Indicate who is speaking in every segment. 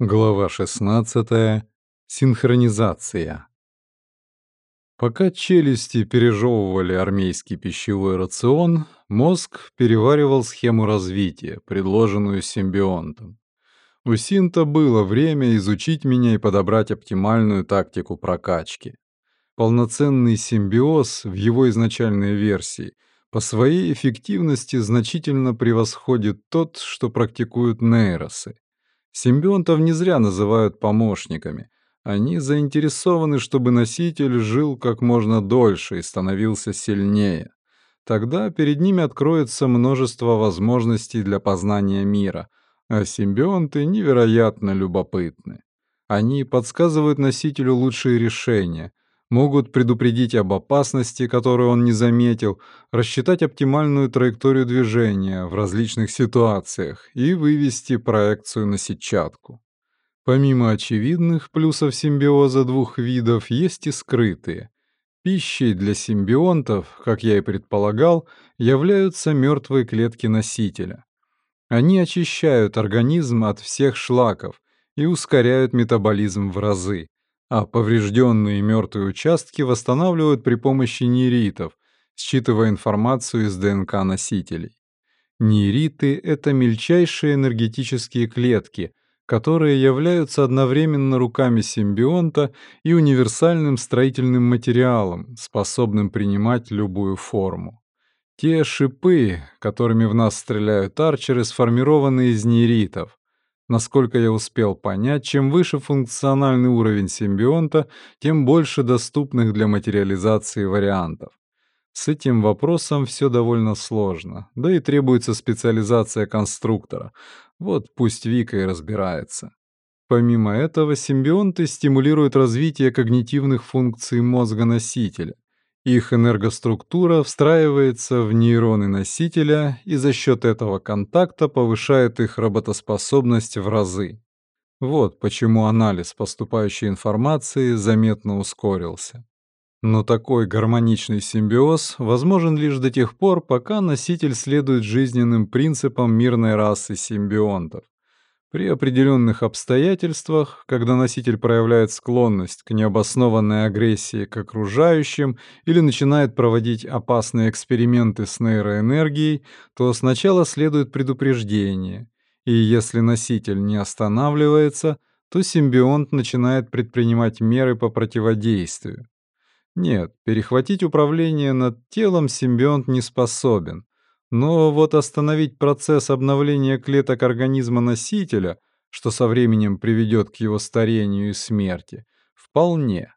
Speaker 1: Глава 16. Синхронизация. Пока челюсти пережевывали армейский пищевой рацион, мозг переваривал схему развития, предложенную симбионтом. У Синта было время изучить меня и подобрать оптимальную тактику прокачки. Полноценный симбиоз в его изначальной версии по своей эффективности значительно превосходит тот, что практикуют нейросы. Симбионтов не зря называют помощниками. Они заинтересованы, чтобы носитель жил как можно дольше и становился сильнее. Тогда перед ними откроется множество возможностей для познания мира, а симбионты невероятно любопытны. Они подсказывают носителю лучшие решения, могут предупредить об опасности, которую он не заметил, рассчитать оптимальную траекторию движения в различных ситуациях и вывести проекцию на сетчатку. Помимо очевидных плюсов симбиоза двух видов, есть и скрытые. Пищей для симбионтов, как я и предполагал, являются мертвые клетки носителя. Они очищают организм от всех шлаков и ускоряют метаболизм в разы, а поврежденные мертвые участки восстанавливают при помощи нейритов, считывая информацию из ДНК носителей. Нейриты — это мельчайшие энергетические клетки, которые являются одновременно руками симбионта и универсальным строительным материалом, способным принимать любую форму. Те шипы, которыми в нас стреляют арчеры, сформированы из нейритов. Насколько я успел понять, чем выше функциональный уровень симбионта, тем больше доступных для материализации вариантов. С этим вопросом все довольно сложно, да и требуется специализация конструктора. Вот пусть Вика и разбирается. Помимо этого, симбионты стимулируют развитие когнитивных функций мозга носителя. Их энергоструктура встраивается в нейроны носителя и за счет этого контакта повышает их работоспособность в разы. Вот почему анализ поступающей информации заметно ускорился. Но такой гармоничный симбиоз возможен лишь до тех пор, пока носитель следует жизненным принципам мирной расы симбионтов. При определенных обстоятельствах, когда носитель проявляет склонность к необоснованной агрессии к окружающим или начинает проводить опасные эксперименты с нейроэнергией, то сначала следует предупреждение, и если носитель не останавливается, то симбионт начинает предпринимать меры по противодействию. Нет, перехватить управление над телом симбионт не способен, но вот остановить процесс обновления клеток организма носителя, что со временем приведет к его старению и смерти, вполне.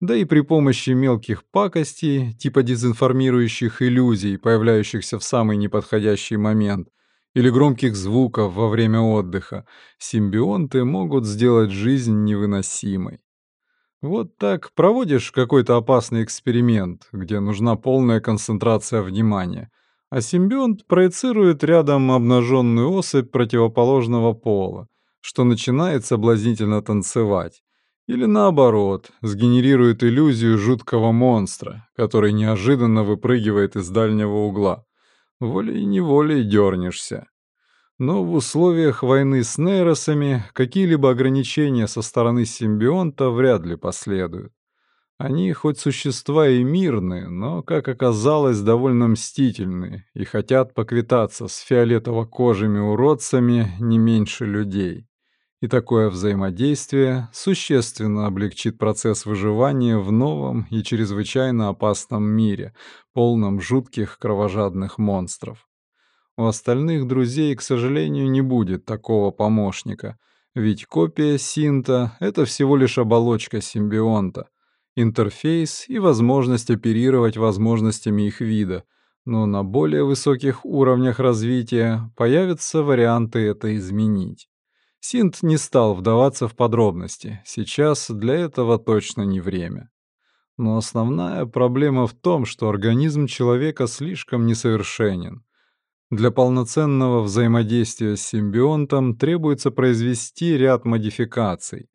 Speaker 1: Да и при помощи мелких пакостей, типа дезинформирующих иллюзий, появляющихся в самый неподходящий момент, или громких звуков во время отдыха, симбионты могут сделать жизнь невыносимой. Вот так проводишь какой-то опасный эксперимент, где нужна полная концентрация внимания — а симбионт проецирует рядом обнаженную особь противоположного пола, что начинает соблазнительно танцевать. Или наоборот, сгенерирует иллюзию жуткого монстра, который неожиданно выпрыгивает из дальнего угла. Волей-неволей дернешься. Но в условиях войны с нейросами какие-либо ограничения со стороны симбионта вряд ли последуют. Они хоть существа и мирные, но, как оказалось, довольно мстительные и хотят поквитаться с фиолетово-кожими уродцами не меньше людей. И такое взаимодействие существенно облегчит процесс выживания в новом и чрезвычайно опасном мире, полном жутких кровожадных монстров. У остальных друзей, к сожалению, не будет такого помощника, ведь копия синта — это всего лишь оболочка симбионта, интерфейс и возможность оперировать возможностями их вида, но на более высоких уровнях развития появятся варианты это изменить. Синт не стал вдаваться в подробности, сейчас для этого точно не время. Но основная проблема в том, что организм человека слишком несовершенен. Для полноценного взаимодействия с симбионтом требуется произвести ряд модификаций,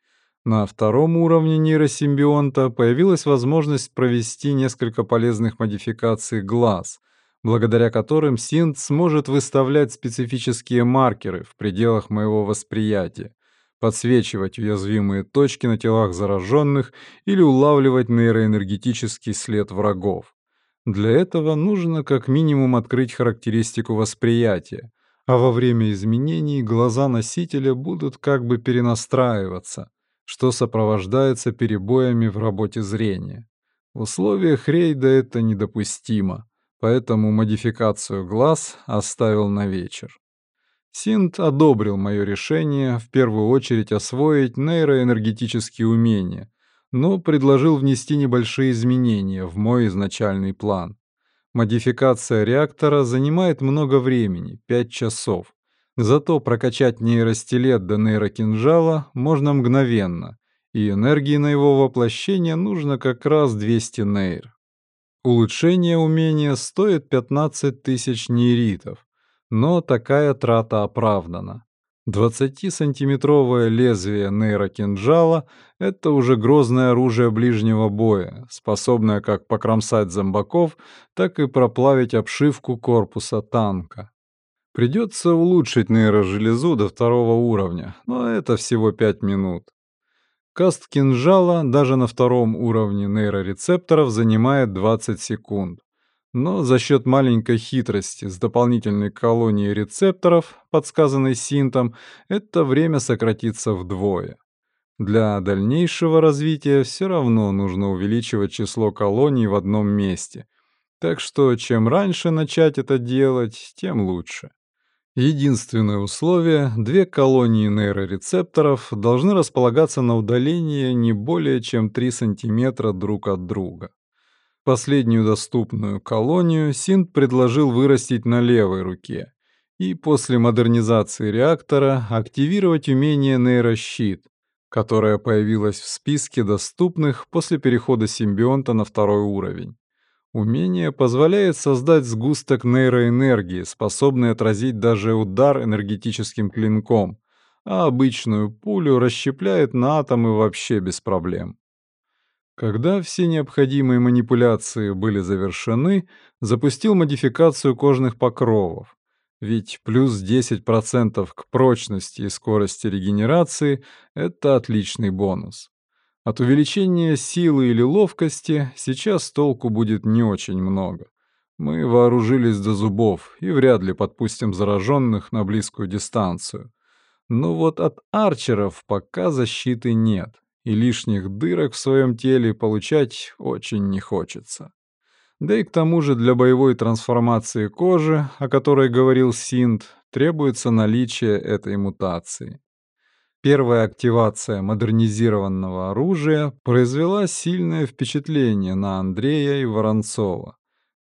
Speaker 1: на втором уровне нейросимбионта появилась возможность провести несколько полезных модификаций глаз, благодаря которым синт сможет выставлять специфические маркеры в пределах моего восприятия, подсвечивать уязвимые точки на телах зараженных или улавливать нейроэнергетический след врагов. Для этого нужно как минимум открыть характеристику восприятия, а во время изменений глаза носителя будут как бы перенастраиваться, что сопровождается перебоями в работе зрения. В условиях рейда это недопустимо, поэтому модификацию глаз оставил на вечер. Синт одобрил мое решение в первую очередь освоить нейроэнергетические умения, но предложил внести небольшие изменения в мой изначальный план. Модификация реактора занимает много времени — 5 часов. Зато прокачать нейростилет до нейрокинжала можно мгновенно, и энергии на его воплощение нужно как раз 200 нейр. Улучшение умения стоит 15 тысяч нейритов, но такая трата оправдана. 20-сантиметровое лезвие нейрокинжала — это уже грозное оружие ближнего боя, способное как покромсать зомбаков, так и проплавить обшивку корпуса танка. Придется улучшить нейрожелезу до второго уровня, но это всего 5 минут. Каст кинжала даже на втором уровне нейрорецепторов занимает 20 секунд но за счет маленькой хитрости с дополнительной колонией рецепторов, подсказанной синтом, это время сократится вдвое. Для дальнейшего развития все равно нужно увеличивать число колоний в одном месте. Так что чем раньше начать это делать, тем лучше. Единственное условие — две колонии нейрорецепторов должны располагаться на удалении не более чем 3 см друг от друга. Последнюю доступную колонию Синт предложил вырастить на левой руке и после модернизации реактора активировать умение нейрощит, которое появилось в списке доступных после перехода симбионта на второй уровень. Умение позволяет создать сгусток нейроэнергии, способный отразить даже удар энергетическим клинком, а обычную пулю расщепляет на атомы вообще без проблем. Когда все необходимые манипуляции были завершены, запустил модификацию кожных покровов. Ведь плюс 10% к прочности и скорости регенерации — это отличный бонус. От увеличения силы или ловкости сейчас толку будет не очень много. Мы вооружились до зубов и вряд ли подпустим зараженных на близкую дистанцию. Но вот от арчеров пока защиты нет и лишних дырок в своем теле получать очень не хочется. Да и к тому же для боевой трансформации кожи, о которой говорил Синт, требуется наличие этой мутации. Первая активация модернизированного оружия произвела сильное впечатление на Андрея и Воронцова.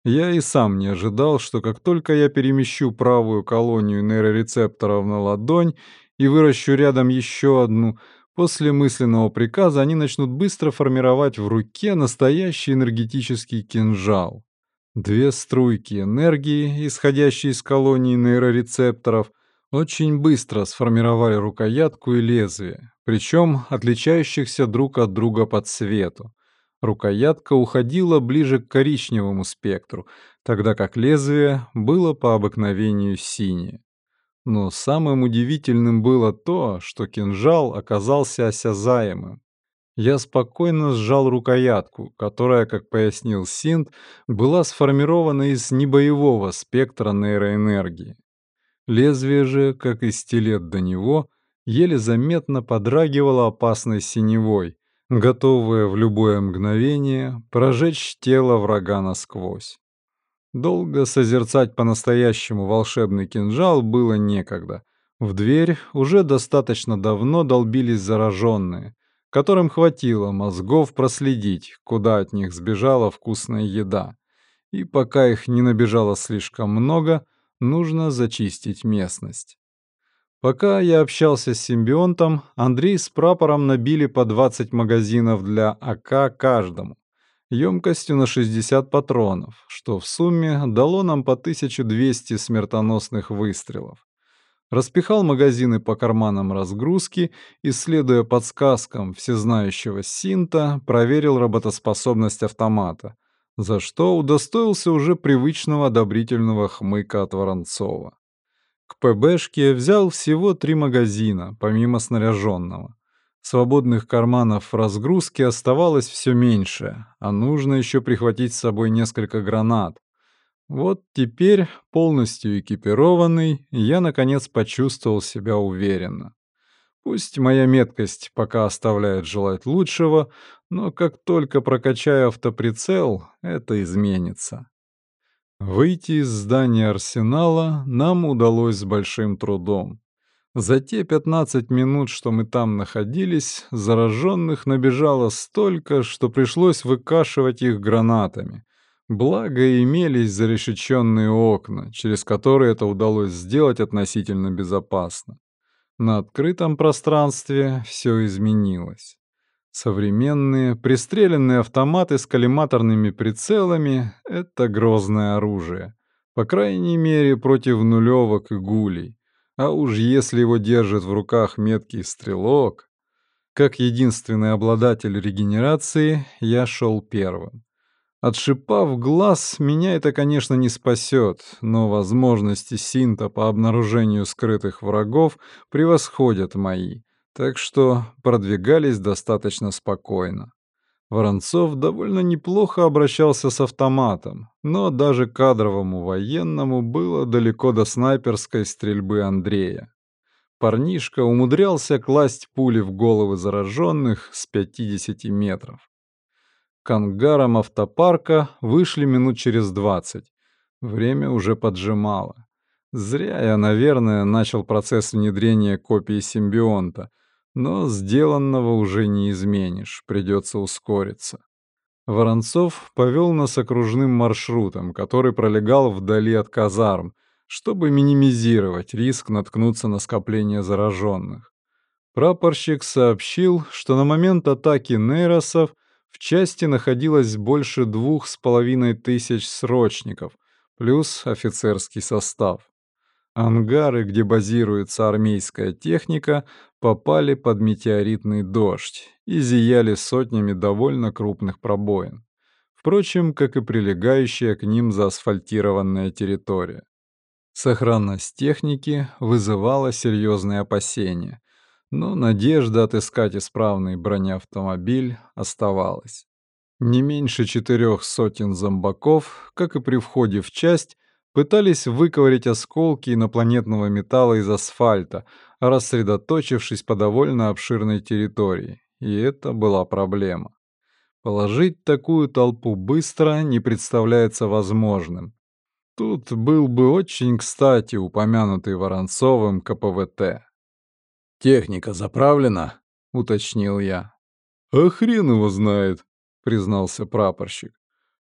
Speaker 1: Я и сам не ожидал, что как только я перемещу правую колонию нейрорецепторов на ладонь и выращу рядом еще одну, После мысленного приказа они начнут быстро формировать в руке настоящий энергетический кинжал. Две струйки энергии, исходящие из колонии нейрорецепторов, очень быстро сформировали рукоятку и лезвие, причем отличающихся друг от друга по цвету. Рукоятка уходила ближе к коричневому спектру, тогда как лезвие было по обыкновению синее. Но самым удивительным было то, что кинжал оказался осязаемым. Я спокойно сжал рукоятку, которая, как пояснил Синт, была сформирована из небоевого спектра нейроэнергии. Лезвие же, как и стилет до него, еле заметно подрагивало опасной синевой, готовое в любое мгновение прожечь тело врага насквозь. Долго созерцать по-настоящему волшебный кинжал было некогда. В дверь уже достаточно давно долбились зараженные, которым хватило мозгов проследить, куда от них сбежала вкусная еда. И пока их не набежало слишком много, нужно зачистить местность. Пока я общался с симбионтом, Андрей с прапором набили по 20 магазинов для АК каждому емкостью на 60 патронов, что в сумме дало нам по 1200 смертоносных выстрелов. Распихал магазины по карманам разгрузки и, следуя подсказкам всезнающего Синта, проверил работоспособность автомата, за что удостоился уже привычного одобрительного хмыка от Воронцова. К ПБшке взял всего три магазина, помимо снаряженного. Свободных карманов разгрузки оставалось все меньше, а нужно еще прихватить с собой несколько гранат. Вот теперь, полностью экипированный, я наконец почувствовал себя уверенно. Пусть моя меткость пока оставляет желать лучшего, но как только прокачаю автоприцел, это изменится. Выйти из здания арсенала нам удалось с большим трудом. За те 15 минут, что мы там находились, зараженных набежало столько, что пришлось выкашивать их гранатами. Благо имелись зарешеченные окна, через которые это удалось сделать относительно безопасно. На открытом пространстве все изменилось. Современные пристреленные автоматы с коллиматорными прицелами — это грозное оружие. По крайней мере, против нулевок и гулей. А уж если его держит в руках меткий стрелок... Как единственный обладатель регенерации, я шел первым. Отшипав глаз, меня это, конечно, не спасет, но возможности синта по обнаружению скрытых врагов превосходят мои, так что продвигались достаточно спокойно. Воронцов довольно неплохо обращался с автоматом, но даже кадровому военному было далеко до снайперской стрельбы Андрея. Парнишка умудрялся класть пули в головы зараженных с 50 метров. К ангарам автопарка вышли минут через двадцать. Время уже поджимало. Зря я, наверное, начал процесс внедрения копии симбионта, но сделанного уже не изменишь, придется ускориться. Воронцов повел нас окружным маршрутом, который пролегал вдали от казарм, чтобы минимизировать риск наткнуться на скопление зараженных. Прапорщик сообщил, что на момент атаки нейросов в части находилось больше двух с половиной тысяч срочников, плюс офицерский состав. Ангары, где базируется армейская техника, попали под метеоритный дождь и зияли сотнями довольно крупных пробоин. Впрочем, как и прилегающая к ним заасфальтированная территория. Сохранность техники вызывала серьезные опасения, но надежда отыскать исправный бронеавтомобиль оставалась. Не меньше четырех сотен зомбаков, как и при входе в часть, пытались выковырять осколки инопланетного металла из асфальта, рассредоточившись по довольно обширной территории, и это была проблема. Положить такую толпу быстро не представляется возможным. Тут был бы очень кстати упомянутый Воронцовым КПВТ.
Speaker 2: «Техника заправлена?» — уточнил я.
Speaker 1: «А хрен его знает», — признался прапорщик.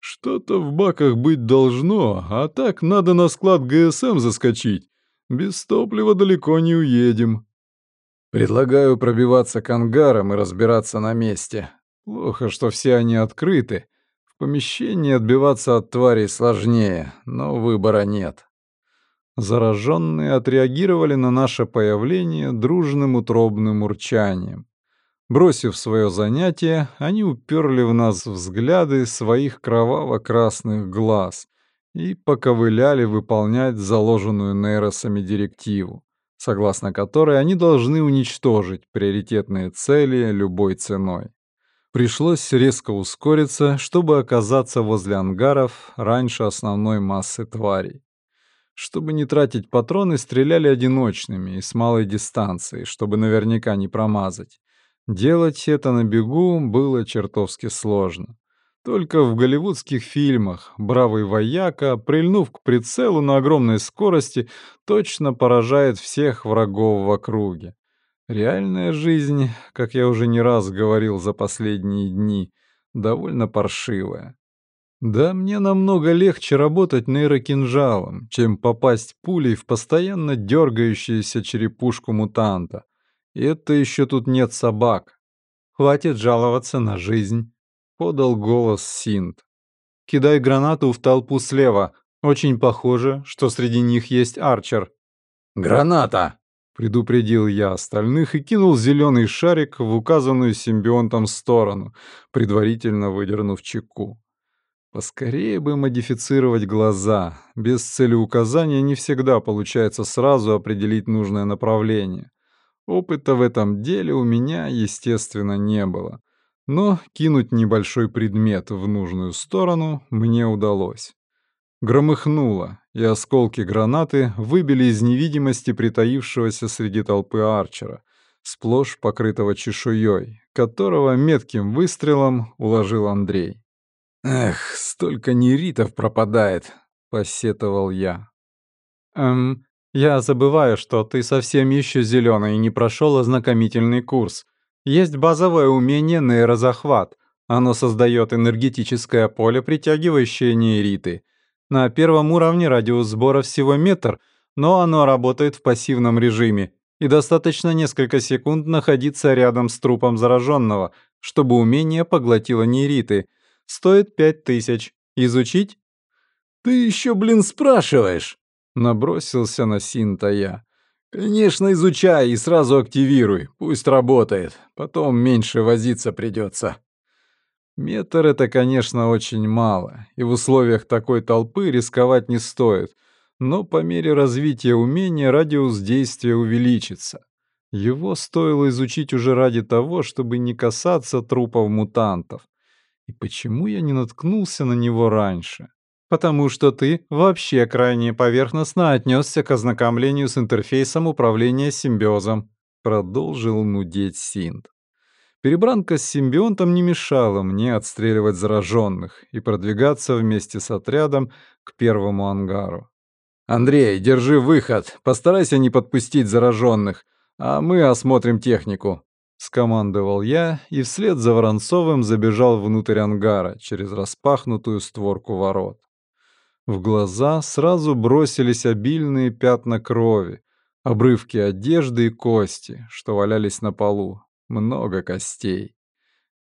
Speaker 1: «Что-то в баках быть должно, а так надо на склад ГСМ заскочить. Без топлива далеко не уедем».
Speaker 2: «Предлагаю пробиваться к ангарам и разбираться на месте. Плохо, что все они открыты. В помещении отбиваться от тварей сложнее, но выбора нет».
Speaker 1: Зараженные отреагировали на наше появление дружным утробным урчанием. Бросив свое занятие, они уперли в нас взгляды своих кроваво-красных глаз и поковыляли выполнять заложенную нейросами директиву, согласно которой они должны уничтожить приоритетные цели любой ценой. Пришлось резко ускориться, чтобы оказаться возле ангаров раньше основной массы тварей. Чтобы не тратить патроны, стреляли одиночными и с малой дистанции, чтобы наверняка не промазать. Делать это на бегу было чертовски сложно. Только в голливудских фильмах бравый вояка, прильнув к прицелу на огромной скорости, точно поражает всех врагов в округе. Реальная жизнь, как я уже не раз говорил за последние дни, довольно паршивая. Да мне намного легче работать нейрокинжалом, чем попасть пулей в постоянно дергающуюся черепушку мутанта. И это еще тут нет собак. Хватит жаловаться на жизнь, подал голос Синт. Кидай гранату в толпу слева. Очень похоже, что среди них есть Арчер.
Speaker 2: Граната!
Speaker 1: Предупредил я остальных и кинул зеленый шарик в указанную симбионтом сторону, предварительно выдернув чеку. Поскорее бы модифицировать глаза. Без целеуказания не всегда получается сразу определить нужное направление. Опыта в этом деле у меня, естественно, не было. Но кинуть небольшой предмет в нужную сторону мне удалось. Громыхнуло, и осколки гранаты выбили из невидимости притаившегося среди толпы арчера, сплошь покрытого чешуей, которого метким выстрелом уложил Андрей. «Эх, столько неритов пропадает», — посетовал я.
Speaker 2: «Эм, я забываю, что ты совсем еще зеленый и не прошел ознакомительный курс. Есть базовое умение нейрозахват. Оно создает энергетическое поле, притягивающее нейриты. На первом уровне радиус сбора всего метр, но оно работает в пассивном режиме, и достаточно несколько секунд находиться рядом с трупом зараженного, чтобы умение поглотило нейриты — Стоит пять тысяч. Изучить?»
Speaker 1: «Ты еще, блин, спрашиваешь?» Набросился на Синта я. «Конечно, изучай и сразу активируй. Пусть работает. Потом меньше возиться придется». Метр — это, конечно, очень мало, и в условиях такой толпы рисковать не стоит, но по мере развития умения радиус действия увеличится. Его стоило изучить уже ради того, чтобы не касаться трупов мутантов. И почему я не наткнулся на него раньше?
Speaker 2: Потому что ты вообще крайне поверхностно отнесся к ознакомлению с интерфейсом управления симбиозом,
Speaker 1: продолжил нудеть Синт. Перебранка с симбионтом не мешала мне отстреливать зараженных и продвигаться вместе с отрядом к первому ангару. «Андрей, держи выход, постарайся не подпустить зараженных, а мы осмотрим технику», — скомандовал я и вслед за Воронцовым забежал внутрь ангара через распахнутую створку ворот. В глаза сразу бросились обильные пятна крови, обрывки одежды и кости, что валялись на полу. Много костей.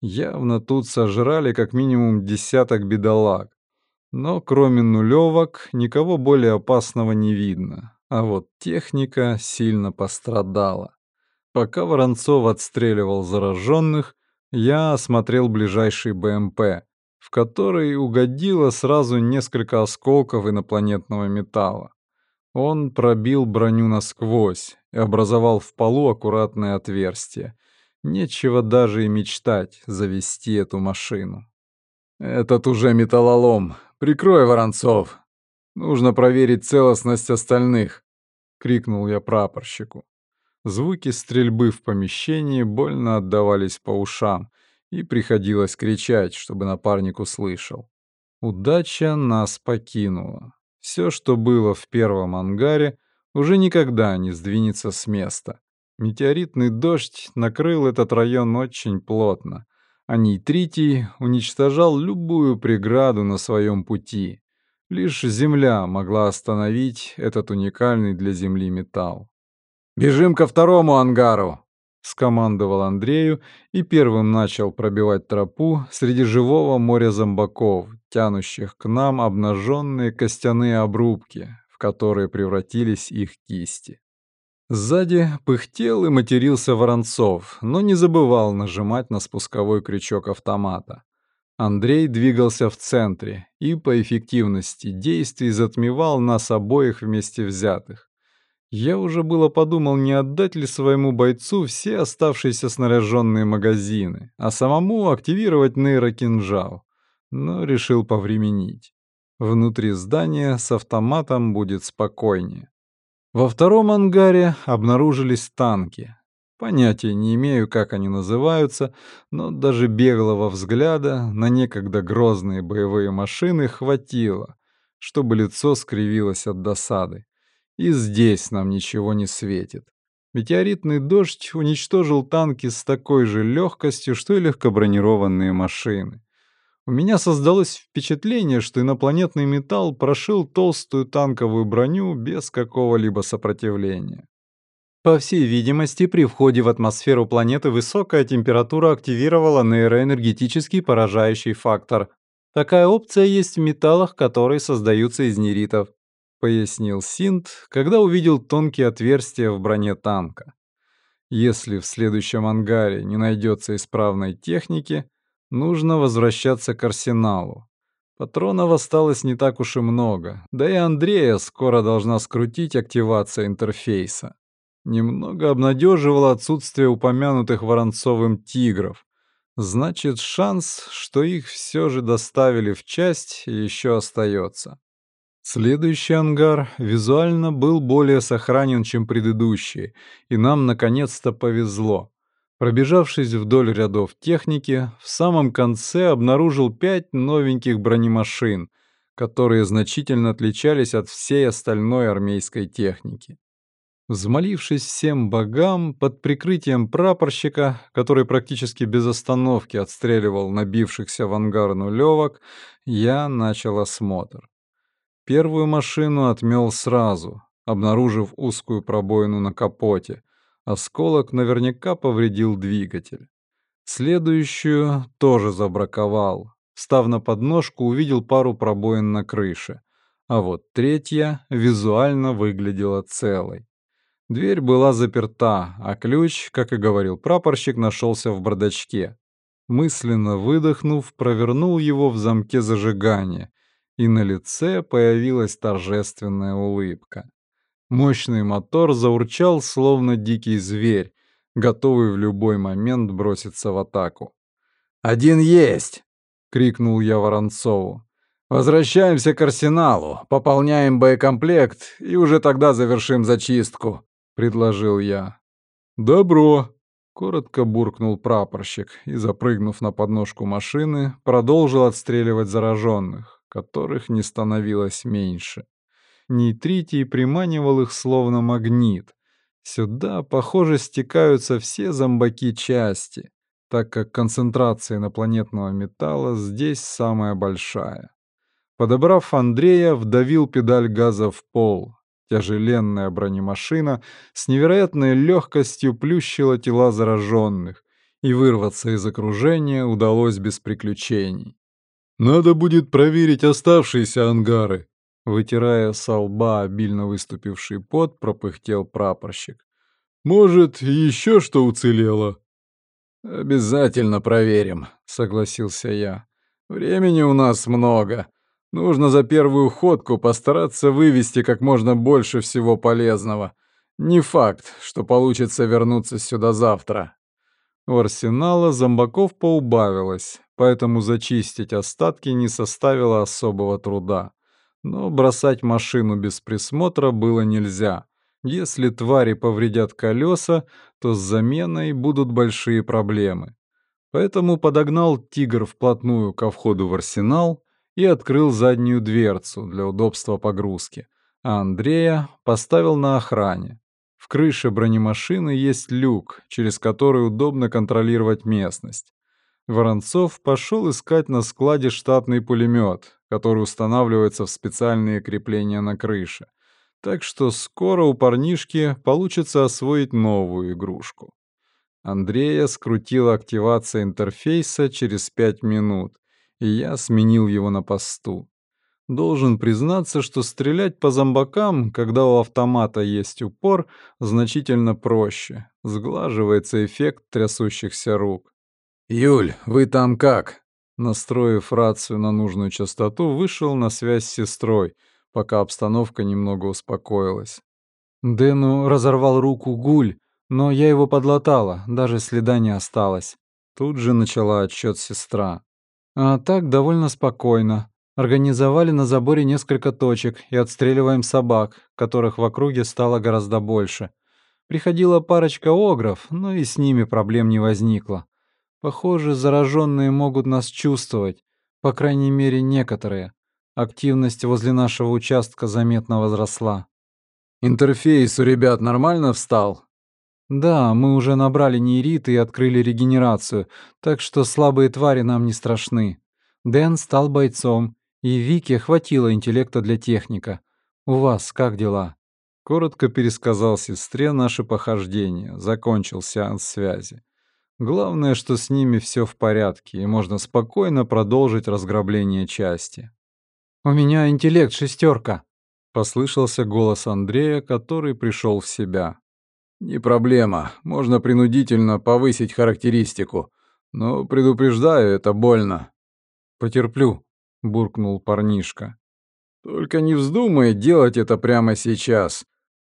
Speaker 1: Явно тут сожрали как минимум десяток бедолаг. Но кроме нулевок никого более опасного не видно. А вот техника сильно пострадала. Пока Воронцов отстреливал зараженных, я осмотрел ближайший БМП, в который угодило сразу несколько осколков инопланетного металла. Он пробил броню насквозь и образовал в полу аккуратное отверстие. Нечего даже и мечтать завести эту машину. «Этот уже металлолом. Прикрой, Воронцов. Нужно проверить целостность остальных», — крикнул я прапорщику. Звуки стрельбы в помещении больно отдавались по ушам, и приходилось кричать, чтобы напарник услышал. Удача нас покинула. Все, что было в первом ангаре, уже никогда не сдвинется с места. Метеоритный дождь накрыл этот район очень плотно, а нейтритий уничтожал любую преграду на своем пути. Лишь Земля могла остановить этот уникальный для Земли металл. «Бежим ко второму ангару!» — скомандовал Андрею и первым начал пробивать тропу среди живого моря зомбаков, тянущих к нам обнаженные костяные обрубки, в которые превратились их кисти. Сзади пыхтел и матерился Воронцов, но не забывал нажимать на спусковой крючок автомата. Андрей двигался в центре и по эффективности действий затмевал нас обоих вместе взятых. Я уже было подумал, не отдать ли своему бойцу все оставшиеся снаряженные магазины, а самому активировать нейрокинжал, но решил повременить. Внутри здания с автоматом будет спокойнее. Во втором ангаре обнаружились танки. Понятия не имею, как они называются, но даже беглого взгляда на некогда грозные боевые машины хватило, чтобы лицо скривилось от досады. И здесь нам ничего не светит. Метеоритный дождь уничтожил танки с такой же легкостью, что и легкобронированные машины. У меня создалось впечатление, что инопланетный металл прошил толстую танковую броню без какого-либо сопротивления.
Speaker 2: По всей видимости, при входе в атмосферу планеты высокая температура активировала нейроэнергетический поражающий фактор. Такая опция есть в металлах, которые создаются из неритов
Speaker 1: пояснил Синт, когда увидел тонкие отверстия в броне танка. Если в следующем ангаре не найдется исправной техники, нужно возвращаться к арсеналу. Патронов осталось не так уж и много, да и Андрея скоро должна скрутить активация интерфейса. Немного обнадеживало отсутствие упомянутых Воронцовым тигров. Значит, шанс, что их все же доставили в часть, еще остается. Следующий ангар визуально был более сохранен, чем предыдущий, и нам наконец-то повезло. Пробежавшись вдоль рядов техники, в самом конце обнаружил пять новеньких бронемашин, которые значительно отличались от всей остальной армейской техники. Взмолившись всем богам, под прикрытием прапорщика, который практически без остановки отстреливал набившихся в ангар нулевок, я начал осмотр. Первую машину отмел сразу, обнаружив узкую пробоину на капоте. Осколок наверняка повредил двигатель. Следующую тоже забраковал. Став на подножку, увидел пару пробоин на крыше. А вот третья визуально выглядела целой. Дверь была заперта, а ключ, как и говорил прапорщик, нашелся в бардачке. Мысленно выдохнув, провернул его в замке зажигания и на лице появилась торжественная улыбка. Мощный мотор заурчал, словно дикий зверь, готовый в любой момент броситься в атаку.
Speaker 2: «Один есть!» — крикнул я Воронцову. «Возвращаемся к арсеналу, пополняем боекомплект и уже тогда завершим зачистку», — предложил я.
Speaker 1: «Добро!» — коротко буркнул прапорщик и, запрыгнув на подножку машины, продолжил отстреливать зараженных которых не становилось меньше. Нейтритий приманивал их словно магнит. Сюда, похоже, стекаются все зомбаки части, так как концентрация инопланетного металла здесь самая большая. Подобрав Андрея, вдавил педаль газа в пол. Тяжеленная бронемашина с невероятной легкостью плющила тела зараженных, и вырваться из окружения удалось без приключений. Надо будет проверить оставшиеся ангары. Вытирая со лба обильно выступивший пот, пропыхтел прапорщик. Может, еще что уцелело?
Speaker 2: Обязательно проверим, согласился я. Времени у нас много. Нужно за первую ходку постараться вывести как можно больше всего полезного. Не факт, что получится вернуться сюда завтра.
Speaker 1: У арсенала зомбаков поубавилось, поэтому зачистить остатки не составило особого труда. Но бросать машину без присмотра было нельзя. Если твари повредят колеса, то с заменой будут большие проблемы. Поэтому подогнал «Тигр» вплотную ко входу в арсенал и открыл заднюю дверцу для удобства погрузки, а Андрея поставил на охране. В крыше бронемашины есть люк, через который удобно контролировать местность. Воронцов пошел искать на складе штатный пулемет, который устанавливается в специальные крепления на крыше. Так что скоро у парнишки получится освоить новую игрушку. Андрея скрутила активация интерфейса через пять минут, и я сменил его на посту. Должен признаться, что стрелять по зомбакам, когда у автомата есть упор, значительно проще. Сглаживается эффект трясущихся рук.
Speaker 2: «Юль, вы там как?»
Speaker 1: Настроив рацию на нужную частоту, вышел на связь с сестрой, пока обстановка немного успокоилась.
Speaker 3: Дэну разорвал руку гуль, но я его подлатала, даже следа не осталось.
Speaker 1: Тут же начала отчет сестра.
Speaker 3: А так довольно спокойно. Организовали на заборе несколько точек и отстреливаем собак, которых в округе стало гораздо больше. Приходила парочка огров, но и с ними проблем не возникло. Похоже, зараженные могут нас чувствовать, по крайней мере, некоторые. Активность возле нашего участка заметно возросла.
Speaker 2: Интерфейс у ребят нормально встал?
Speaker 3: Да, мы уже набрали нейриты и открыли регенерацию, так что слабые твари нам не страшны. Дэн стал бойцом, и Вике хватило интеллекта для техника. У вас как дела?
Speaker 1: Коротко пересказал сестре наши похождения, закончил сеанс связи. Главное, что с ними все в порядке, и можно спокойно продолжить разграбление части.
Speaker 3: «У меня интеллект шестерка», —
Speaker 1: послышался голос Андрея, который пришел в себя.
Speaker 2: «Не проблема, можно принудительно повысить характеристику, но, предупреждаю, это больно».
Speaker 3: «Потерплю»,
Speaker 2: буркнул парнишка. «Только не вздумай делать это прямо сейчас.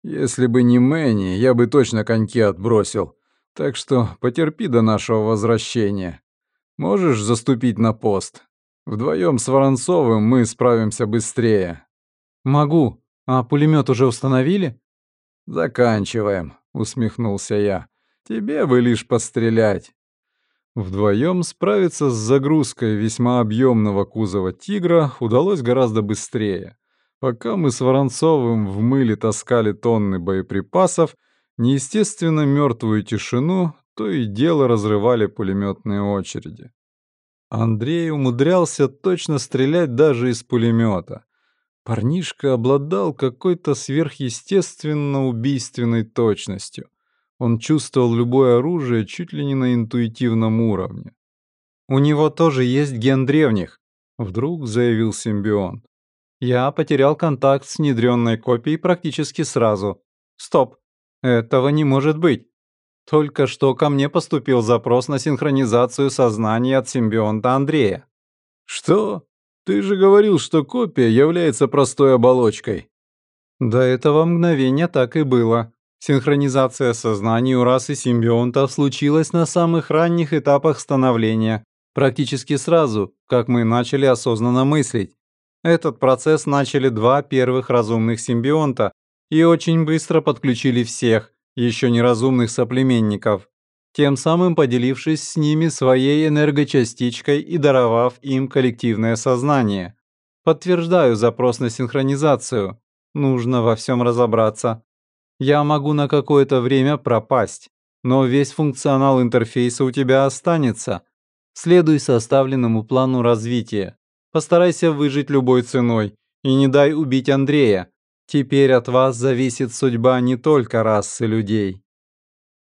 Speaker 2: Если бы не Мэнни, я бы точно коньки отбросил. Так что потерпи до нашего возвращения. Можешь заступить на пост? Вдвоем с Воронцовым мы справимся быстрее».
Speaker 3: «Могу. А пулемет уже установили?»
Speaker 2: «Заканчиваем», — усмехнулся я. «Тебе бы лишь пострелять». Вдвоем справиться с загрузкой весьма объемного кузова «Тигра» удалось гораздо быстрее. Пока мы с Воронцовым в мыле таскали тонны боеприпасов, неестественно мертвую тишину то и дело разрывали пулеметные очереди. Андрей умудрялся точно стрелять даже из пулемета. Парнишка обладал какой-то сверхъестественно убийственной точностью. Он чувствовал любое оружие чуть ли не на интуитивном уровне.
Speaker 3: «У него тоже есть ген древних», — вдруг заявил симбионт. «Я потерял контакт с внедренной копией практически сразу. Стоп, этого не может быть. Только что ко мне поступил запрос на синхронизацию сознания от симбионта Андрея».
Speaker 2: «Что? Ты же говорил, что копия является простой оболочкой».
Speaker 3: До этого мгновения так и было. Синхронизация сознаний у расы симбионтов случилась на самых ранних этапах становления, практически сразу, как мы начали осознанно мыслить. Этот процесс начали два первых разумных симбионта и очень быстро подключили всех, еще неразумных соплеменников, тем самым поделившись с ними своей энергочастичкой и даровав им коллективное сознание. Подтверждаю запрос на синхронизацию. Нужно во всем разобраться. Я могу на какое-то время пропасть, но весь функционал интерфейса у тебя останется. Следуй составленному плану развития. Постарайся выжить любой ценой и не дай убить Андрея. Теперь от вас зависит судьба не только расы людей.